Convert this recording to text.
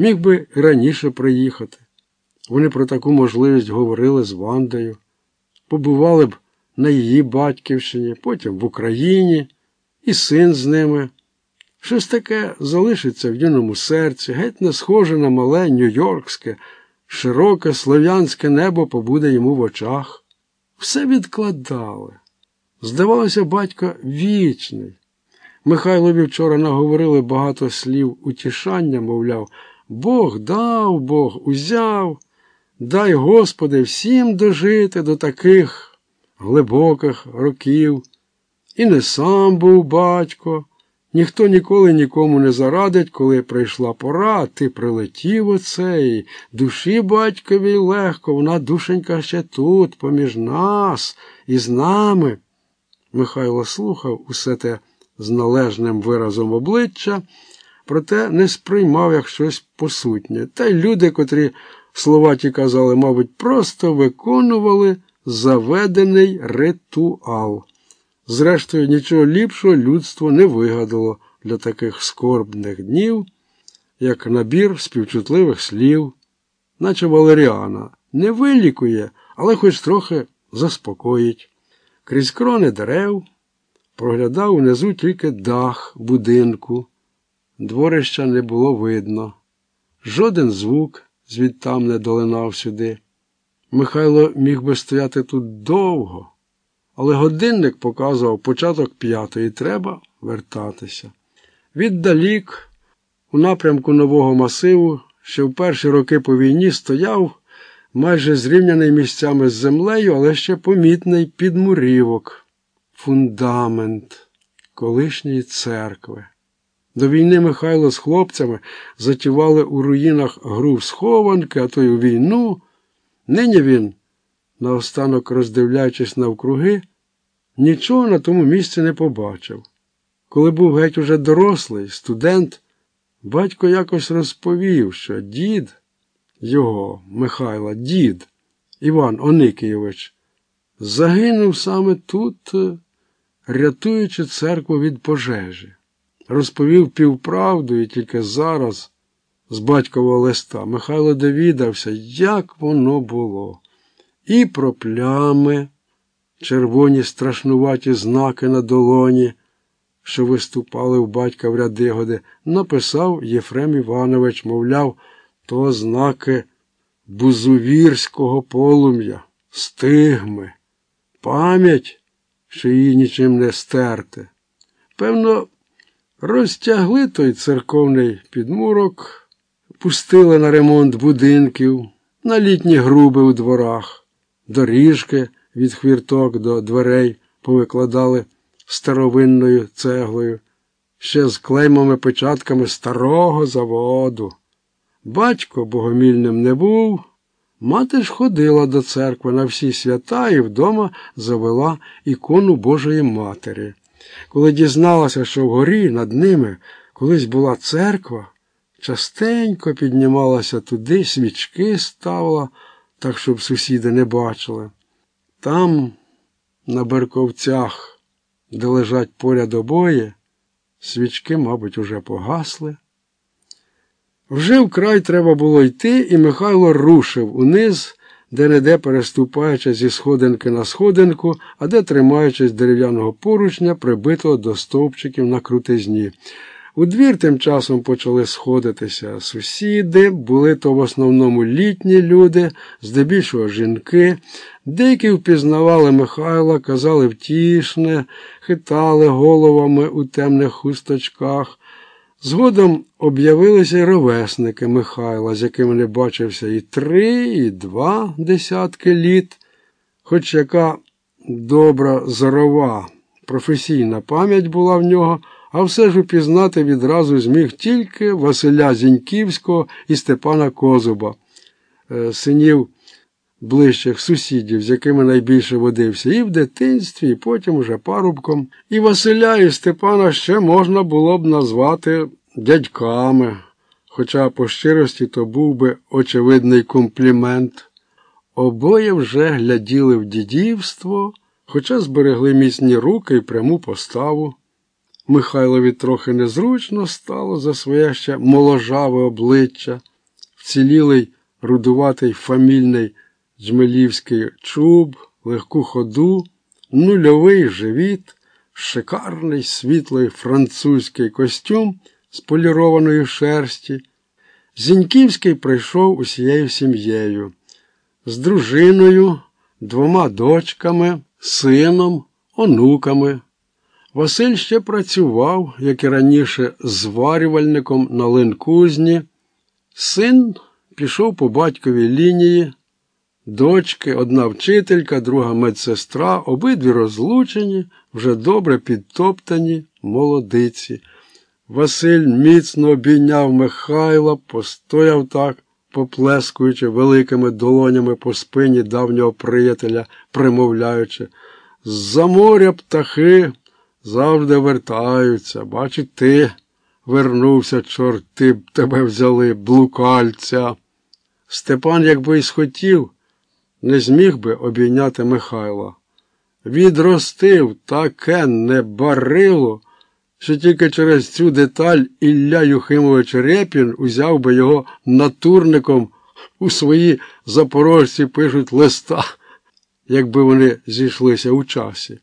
Міг би раніше приїхати. Вони про таку можливість говорили з Вандою, побували б на її батьківщині, потім в Україні, і син з ними. Щось таке залишиться в юному серці, геть не схоже на мале нью-йоркське, широке слов'янське небо побуде йому в очах. Все відкладали. Здавалося, батько вічний. Михайлові вчора наговорили багато слів утішання, мовляв, Бог дав, Бог узяв, дай Господи всім дожити до таких глибоких років. І не сам був батько. Ніхто ніколи нікому не зарадить, коли прийшла пора, ти прилетів оце, і душі батькові легко, вона душенька ще тут, поміж нас і з нами. Михайло слухав усе те з належним виразом обличчя, проте не сприймав як щось посутнє. Та й люди, котрі слова ті казали, мабуть, просто виконували заведений ритуал. Зрештою, нічого ліпшого людство не вигадало для таких скорбних днів, як набір співчутливих слів, наче Валеріана, не вилікує, але хоч трохи заспокоїть. Крізь крони дерев проглядав унизу тільки дах будинку. Дворища не було видно. Жоден звук звідтам не долинав сюди. Михайло міг би стояти тут довго, але годинник показував початок п'ятої треба вертатися. Віддалік, у напрямку нового масиву, що в перші роки по війні стояв майже зрівняний місцями з землею, але ще помітний підмурівок, фундамент колишньої церкви. До війни Михайло з хлопцями затівали у руїнах гру в схованки, а то й у війну. Нині він, наостанок роздивляючись навкруги, нічого на тому місці не побачив. Коли був геть уже дорослий, студент, батько якось розповів, що дід його, Михайла, дід, Іван Оникійович, загинув саме тут, рятуючи церкву від пожежі. Розповів півправду і тільки зараз, з батькового листа, Михайло довідався, як воно було. І про плями, червоні страшнуваті знаки на долоні, що виступали в батька в ряди годи, написав Єфрем Іванович, мовляв, то знаки бузувірського полум'я, стигми, пам'ять, що її нічим не стерти. Певно, розтягли той церковний підмурок, пустили на ремонт будинків, на літні груби у дворах, доріжки від хвірток до дверей повикладали старовинною цеглою, ще з клеймами печатками старого заводу. Батько богомільним не був, мати ж ходила до церкви на всі свята і вдома завела ікону Божої Матері. Коли дізналася, що вгорі над ними колись була церква, частенько піднімалася туди, свічки ставила, так, щоб сусіди не бачили. Там, на Берковцях, де лежать поряд обоє, свічки, мабуть, уже погасли. Вже вкрай треба було йти, і Михайло рушив униз, де не де переступаючи зі сходинки на сходинку, а де тримаючись дерев'яного поручня, прибитого до стовпчиків на крутизні. У двір тим часом почали сходитися сусіди, були то в основному літні люди, здебільшого жінки. Деякі впізнавали Михайла, казали втішне, хитали головами у темних хусточках. Згодом об'явилися й ровесники Михайла, з якими не бачився і три, і два десятки літ, хоч яка добра зорова, професійна пам'ять була в нього, а все ж упізнати відразу зміг тільки Василя Зіньківського і Степана Козуба, е, синів ближчих сусідів, з якими найбільше водився, і в дитинстві, і потім уже парубком. І Василя, і Степана ще можна було б назвати дядьками, хоча по щирості то був би очевидний комплімент. Обоє вже гляділи в дідівство, хоча зберегли міцні руки і пряму поставу. Михайлові трохи незручно стало за своє ще моложаве обличчя. вцілілий рудуватий фамільний джмелівський чуб, легку ходу, нульовий живіт, шикарний світлий французький костюм з полірованої шерсті. Зіньківський прийшов усією сім'єю, з дружиною, двома дочками, сином, онуками. Василь ще працював, як і раніше, зварювальником на линкузні. Син пішов по батьковій лінії, дочки, одна вчителька, друга медсестра, обидві розлучені, вже добре підтоптані молодиці. Василь міцно обійняв Михайла, постояв так, поплескуючи великими долонями по спині давнього приятеля, примовляючи. З-за моря птахи завжди вертаються. Бачить, ти вернувся, чорти б тебе взяли, блукальця. Степан, якби й схотів, не зміг би обійняти Михайла. Відростив таке небарило, що тільки через цю деталь Ілля Юхимович Репін узяв би його натурником у свої запорожці пишуть листа, якби вони зійшлися у часі.